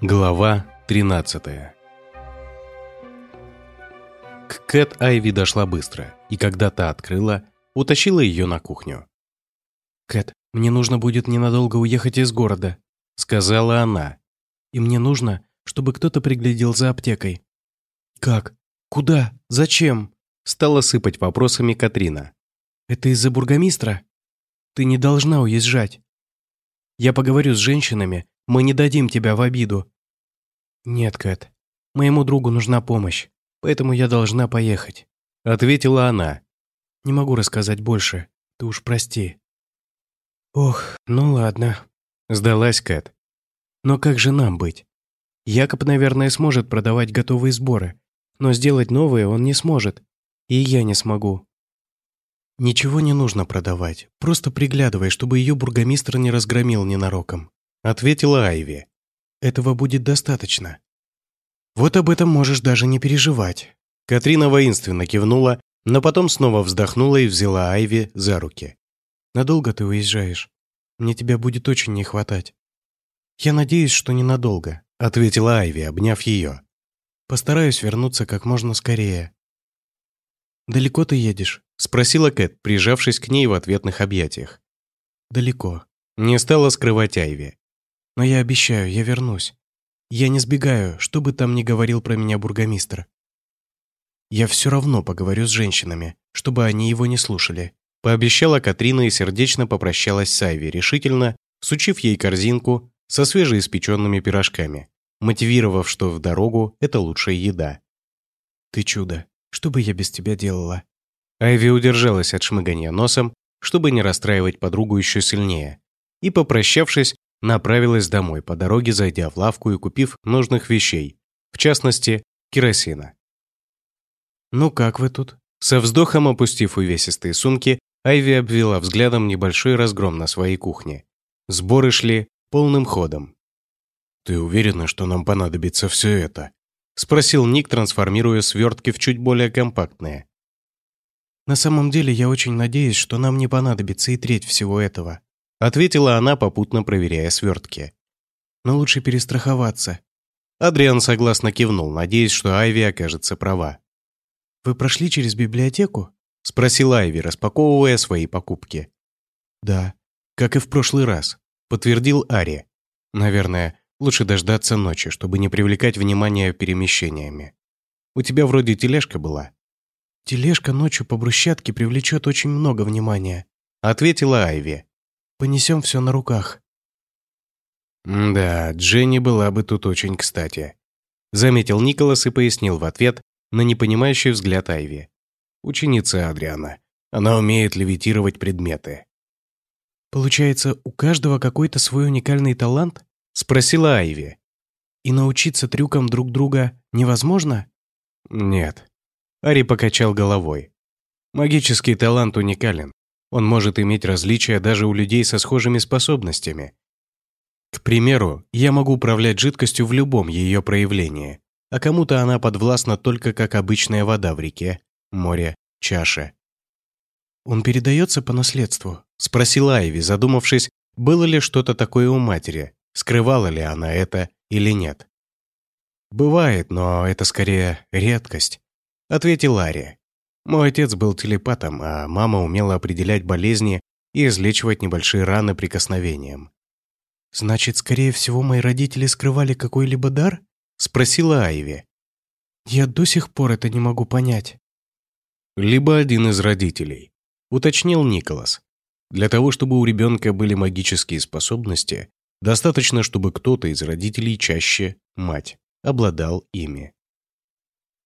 Глава 13 К Кэт Айви дошла быстро, и когда та открыла, утащила ее на кухню. «Кэт, мне нужно будет ненадолго уехать из города», — сказала она. «И мне нужно, чтобы кто-то приглядел за аптекой». «Как? Куда? Зачем?» — стала сыпать вопросами Катрина. «Это из-за бургомистра? Ты не должна уезжать. Я поговорю с женщинами, мы не дадим тебя в обиду». «Нет, Кэт, моему другу нужна помощь, поэтому я должна поехать», — ответила она. «Не могу рассказать больше, ты уж прости». «Ох, ну ладно», — сдалась Кэт. «Но как же нам быть? Якоб, наверное, сможет продавать готовые сборы, но сделать новые он не сможет, и я не смогу». «Ничего не нужно продавать, просто приглядывай, чтобы ее бургомистр не разгромил ненароком», — ответила Айви. «Этого будет достаточно». «Вот об этом можешь даже не переживать». Катрина воинственно кивнула, но потом снова вздохнула и взяла Айви за руки. Надолго ты уезжаешь? Мне тебя будет очень не хватать». «Я надеюсь, что ненадолго», — ответила Айви, обняв ее. «Постараюсь вернуться как можно скорее». «Далеко ты едешь?» — спросила Кэт, прижавшись к ней в ответных объятиях. «Далеко». Не стала скрывать Айви. «Но я обещаю, я вернусь. Я не сбегаю, что бы там ни говорил про меня бургомистр. Я все равно поговорю с женщинами, чтобы они его не слушали. Пообещала Катрина и сердечно попрощалась с Айви, решительно, сучив ей корзинку со свежеиспеченными пирожками, мотивировав, что в дорогу это лучшая еда. «Ты чудо! Что бы я без тебя делала?» Айви удержалась от шмыгания носом, чтобы не расстраивать подругу еще сильнее, и, попрощавшись, направилась домой, по дороге зайдя в лавку и купив нужных вещей, в частности, керосина. «Ну как вы тут?» Со вздохом опустив увесистые сумки, Айви обвела взглядом небольшой разгром на своей кухне. Сборы шли полным ходом. «Ты уверена, что нам понадобится все это?» — спросил Ник, трансформируя свертки в чуть более компактные. «На самом деле я очень надеюсь, что нам не понадобится и треть всего этого», — ответила она, попутно проверяя свертки. «Но лучше перестраховаться». Адриан согласно кивнул, надеясь, что Айви окажется права. «Вы прошли через библиотеку?» — спросила Айви, распаковывая свои покупки. «Да, как и в прошлый раз», — подтвердил Ари. «Наверное, лучше дождаться ночи, чтобы не привлекать внимание перемещениями. У тебя вроде тележка была». «Тележка ночью по брусчатке привлечет очень много внимания», — ответила Айви. «Понесем все на руках». «Да, Дженни была бы тут очень кстати», — заметил Николас и пояснил в ответ на непонимающий взгляд Айви ученица Адриана. Она умеет левитировать предметы. «Получается, у каждого какой-то свой уникальный талант?» — спросила Айви. «И научиться трюкам друг друга невозможно?» «Нет». Ари покачал головой. «Магический талант уникален. Он может иметь различия даже у людей со схожими способностями. К примеру, я могу управлять жидкостью в любом ее проявлении, а кому-то она подвластна только как обычная вода в реке, море, чаше. «Он передается по наследству?» — спросила Айви, задумавшись, было ли что-то такое у матери, скрывала ли она это или нет. «Бывает, но это скорее редкость», — ответил Ария. «Мой отец был телепатом, а мама умела определять болезни и излечивать небольшие раны прикосновением». «Значит, скорее всего, мои родители скрывали какой-либо дар?» — спросила Айви. «Я до сих пор это не могу понять» либо один из родителей, уточнил Николас. Для того, чтобы у ребенка были магические способности, достаточно, чтобы кто-то из родителей, чаще мать, обладал ими.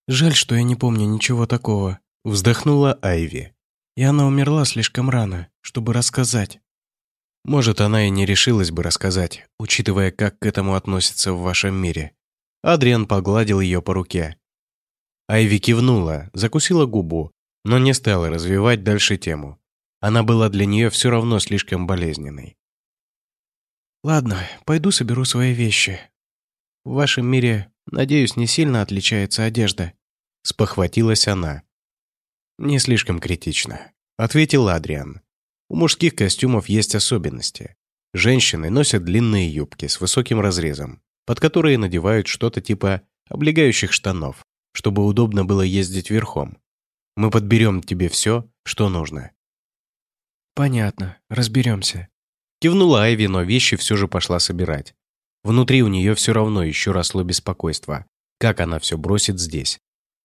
«Жаль, что я не помню ничего такого», — вздохнула Айви. «И она умерла слишком рано, чтобы рассказать». Может, она и не решилась бы рассказать, учитывая, как к этому относятся в вашем мире. Адриан погладил ее по руке. Айви кивнула, закусила губу, но не стала развивать дальше тему. Она была для нее все равно слишком болезненной. «Ладно, пойду соберу свои вещи. В вашем мире, надеюсь, не сильно отличается одежда», — спохватилась она. «Не слишком критично», — ответил Адриан. У мужских костюмов есть особенности. Женщины носят длинные юбки с высоким разрезом, под которые надевают что-то типа облегающих штанов, чтобы удобно было ездить верхом. Мы подберем тебе все, что нужно. Понятно, разберемся. Кивнула Айви, но вещи все же пошла собирать. Внутри у нее все равно еще росло беспокойство. Как она все бросит здесь?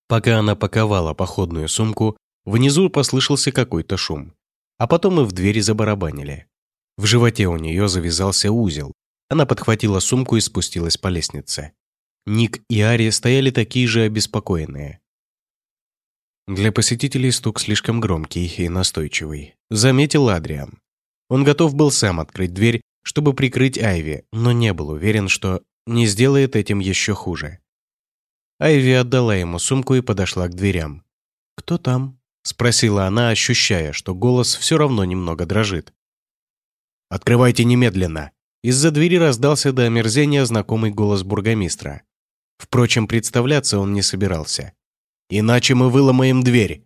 Пока она паковала походную сумку, внизу послышался какой-то шум. А потом и в двери забарабанили. В животе у нее завязался узел. Она подхватила сумку и спустилась по лестнице. Ник и Ари стояли такие же обеспокоенные. Для посетителей стук слишком громкий и настойчивый, заметил Адриан. Он готов был сам открыть дверь, чтобы прикрыть Айви, но не был уверен, что не сделает этим еще хуже. Айви отдала ему сумку и подошла к дверям. «Кто там?» – спросила она, ощущая, что голос все равно немного дрожит. «Открывайте немедленно!» Из-за двери раздался до омерзения знакомый голос бургомистра. Впрочем, представляться он не собирался. «Иначе мы выломаем дверь!»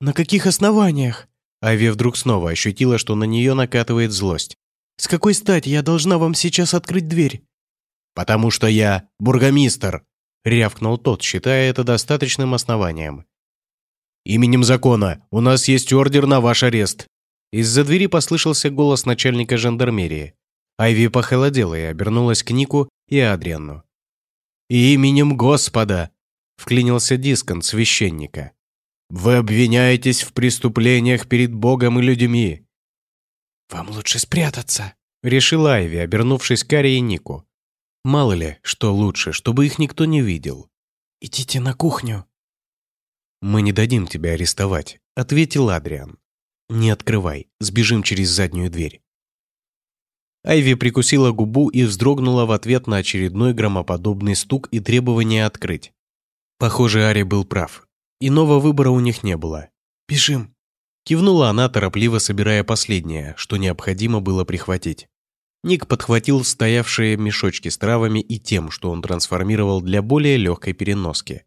«На каких основаниях?» Ави вдруг снова ощутила, что на нее накатывает злость. «С какой стати я должна вам сейчас открыть дверь?» «Потому что я бургомистр», — рявкнул тот, считая это достаточным основанием. «Именем закона у нас есть ордер на ваш арест». Из-за двери послышался голос начальника жандармерии. Айви похолодела и обернулась к Нику и Адриану. «Именем Господа!» — вклинился Дискон священника. Вы обвиняетесь в преступлениях перед Богом и людьми». «Вам лучше спрятаться», — решила Айви, обернувшись к Аре и Нику. «Мало ли, что лучше, чтобы их никто не видел». «Идите на кухню». «Мы не дадим тебя арестовать», — ответил Адриан. «Не открывай, сбежим через заднюю дверь». Айви прикусила губу и вздрогнула в ответ на очередной громоподобный стук и требование открыть. Похоже, Ари был прав. Иного выбора у них не было. «Бежим!» Кивнула она, торопливо собирая последнее, что необходимо было прихватить. Ник подхватил стоявшие мешочки с травами и тем, что он трансформировал для более легкой переноски.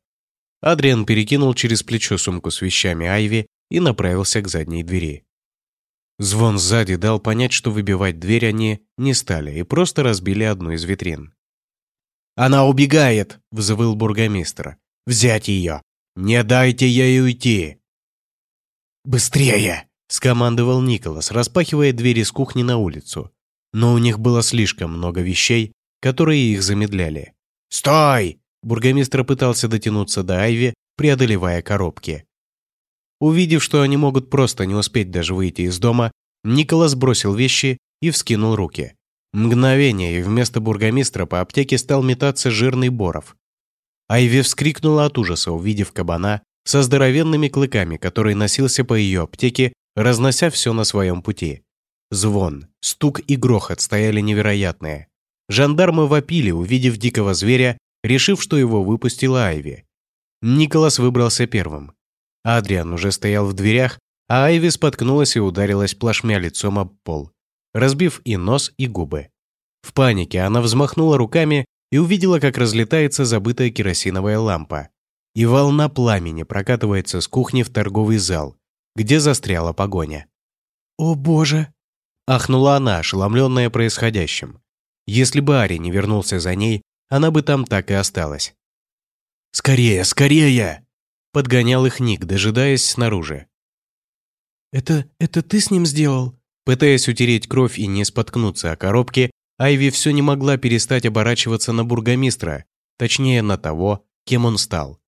Адриан перекинул через плечо сумку с вещами Айви и направился к задней двери. Звон сзади дал понять, что выбивать дверь они не стали и просто разбили одну из витрин. «Она убегает!» – взвыл бургомистр. «Взять ее!» «Не дайте ей уйти!» «Быстрее!» – скомандовал Николас, распахивая двери с кухни на улицу. Но у них было слишком много вещей, которые их замедляли. «Стой!» – бургомистр пытался дотянуться до Айви, преодолевая коробки. Увидев, что они могут просто не успеть даже выйти из дома, Николас бросил вещи и вскинул руки. Мгновение, и вместо бургомистра по аптеке стал метаться жирный Боров. Айви вскрикнула от ужаса, увидев кабана со здоровенными клыками, который носился по ее аптеке, разнося все на своем пути. Звон, стук и грохот стояли невероятные. Жандармы вопили, увидев дикого зверя, решив, что его выпустила Айви. Николас выбрался первым. Адриан уже стоял в дверях, а Айви споткнулась и ударилась плашмя лицом об пол, разбив и нос, и губы. В панике она взмахнула руками и увидела, как разлетается забытая керосиновая лампа. И волна пламени прокатывается с кухни в торговый зал, где застряла погоня. «О боже!» – ахнула она, ошеломленная происходящим. Если бы Ари не вернулся за ней, она бы там так и осталась. «Скорее, скорее!» – подгонял их Ник, дожидаясь снаружи. «Это... это ты с ним сделал?» Пытаясь утереть кровь и не споткнуться о коробке, Айви все не могла перестать оборачиваться на бургомистра, точнее на того, кем он стал.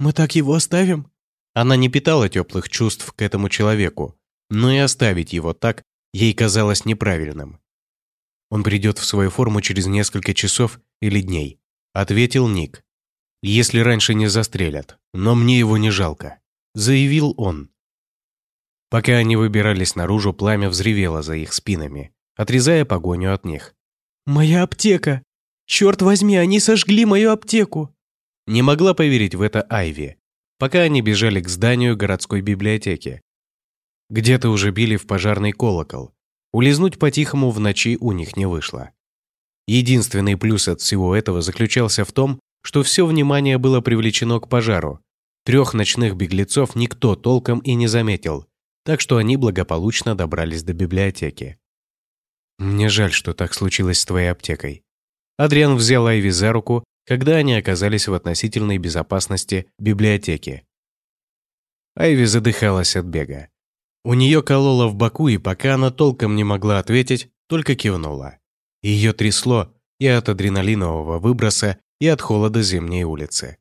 «Мы так его оставим?» Она не питала теплых чувств к этому человеку, но и оставить его так ей казалось неправильным. «Он придет в свою форму через несколько часов или дней», — ответил Ник. «Если раньше не застрелят, но мне его не жалко», — заявил он. Пока они выбирались наружу, пламя взревело за их спинами, отрезая погоню от них. «Моя аптека! Черт возьми, они сожгли мою аптеку!» Не могла поверить в это Айви, пока они бежали к зданию городской библиотеки. Где-то уже били в пожарный колокол. Улизнуть по-тихому в ночи у них не вышло. Единственный плюс от всего этого заключался в том, что все внимание было привлечено к пожару. Трех ночных беглецов никто толком и не заметил. так что они благополучно добрались до библиотеки. «Мне жаль, что так случилось с твоей аптекой». Адриан взял Айви за руку, когда они оказались в относительной безопасности библиотеки. Айви задыхалась от бега. У нее кололо в боку, и пока она толком не могла ответить, только кивнула. Ее трясло и от адреналинового выброса, и от холода зимней улицы.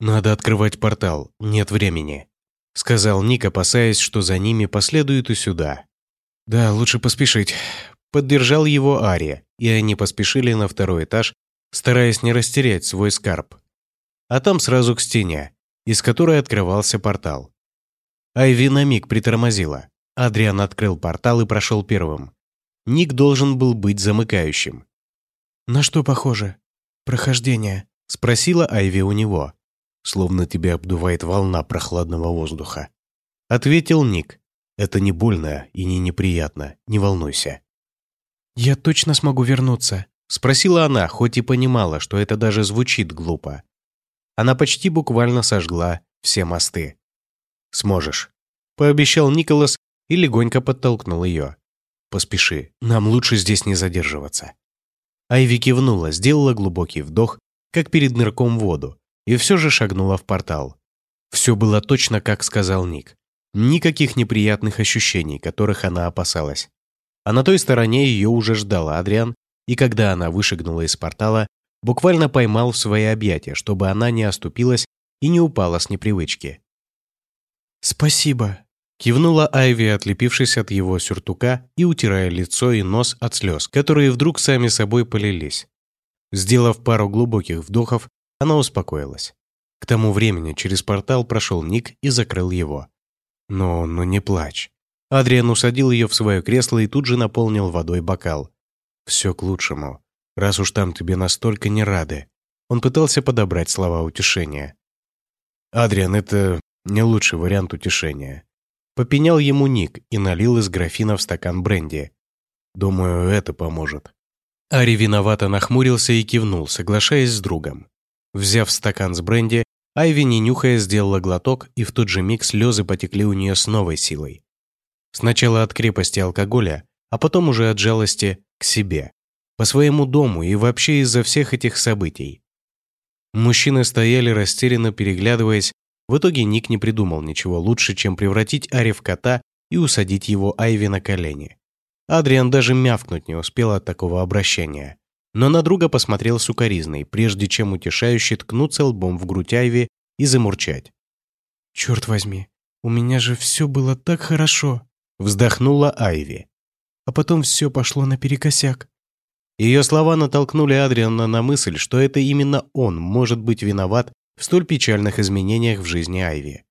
«Надо открывать портал, нет времени», — сказал Ник, опасаясь, что за ними последуют и сюда. «Да, лучше поспешить», — поддержал его Ария, и они поспешили на второй этаж, стараясь не растерять свой скарб. А там сразу к стене, из которой открывался портал. Айви на миг притормозила. Адриан открыл портал и прошел первым. Ник должен был быть замыкающим. «На что похоже? Прохождение?» — спросила Айви у него. «Словно тебя обдувает волна прохладного воздуха». Ответил Ник. «Это не больно и не неприятно, не волнуйся». «Я точно смогу вернуться?» — спросила она, хоть и понимала, что это даже звучит глупо. Она почти буквально сожгла все мосты. «Сможешь», — пообещал Николас и легонько подтолкнул ее. «Поспеши, нам лучше здесь не задерживаться». Айви кивнула, сделала глубокий вдох, как перед нырком в воду, и все же шагнула в портал. Все было точно, как сказал Ник. Никаких неприятных ощущений, которых она опасалась. А на той стороне ее уже ждал Адриан, и когда она вышагнула из портала, буквально поймал в свои объятия, чтобы она не оступилась и не упала с непривычки. «Спасибо», Кивнула Айви, отлепившись от его сюртука и утирая лицо и нос от слез, которые вдруг сами собой полились. Сделав пару глубоких вдохов, она успокоилась. К тому времени через портал прошел Ник и закрыл его. «Но, ну не плачь». Адриан усадил ее в свое кресло и тут же наполнил водой бокал. «Все к лучшему. Раз уж там тебе настолько не рады». Он пытался подобрать слова утешения. «Адриан, это не лучший вариант утешения. Попенял ему Ник и налил из графина в стакан бренди. «Думаю, это поможет». Ари виновато нахмурился и кивнул, соглашаясь с другом. Взяв стакан с бренди, Айви, не нюхая, сделала глоток, и в тот же миг слезы потекли у нее с новой силой. Сначала от крепости алкоголя, а потом уже от жалости к себе, по своему дому и вообще из-за всех этих событий. Мужчины стояли растерянно переглядываясь, в итоге Ник не придумал ничего лучше, чем превратить Ари в кота и усадить его Айви на колени. Адриан даже мявкнуть не успел от такого обращения. Но на друга посмотрел сукоризной, прежде чем утешающе ткнуться лбом в грудь Айви и замурчать. «Черт возьми, у меня же все было так хорошо!» Вздохнула Айви. А потом все пошло наперекосяк. Ее слова натолкнули Адриана на мысль, что это именно он может быть виноват в столь печальных изменениях в жизни Айви.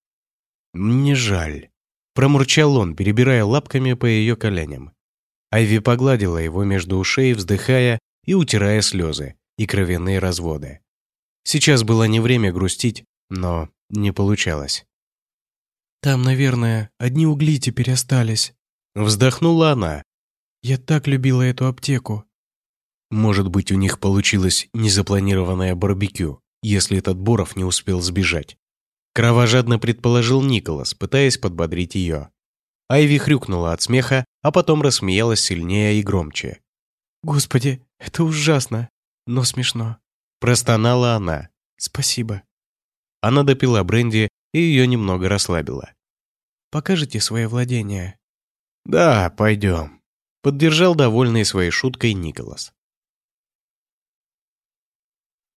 «Мне жаль», – промурчал он, перебирая лапками по ее коленям. Айви погладила его между ушей, вздыхая и утирая слезы и кровяные разводы. Сейчас было не время грустить, но не получалось. «Там, наверное, одни угли теперь остались», – вздохнула она. «Я так любила эту аптеку». Может быть, у них получилось незапланированное барбекю если этот Боров не успел сбежать. Кровожадно предположил Николас, пытаясь подбодрить ее. Айви хрюкнула от смеха, а потом рассмеялась сильнее и громче. «Господи, это ужасно, но смешно», – простонала она. «Спасибо». Она допила бренди и ее немного расслабила. «Покажите свое владение». «Да, пойдем», – поддержал довольный своей шуткой Николас.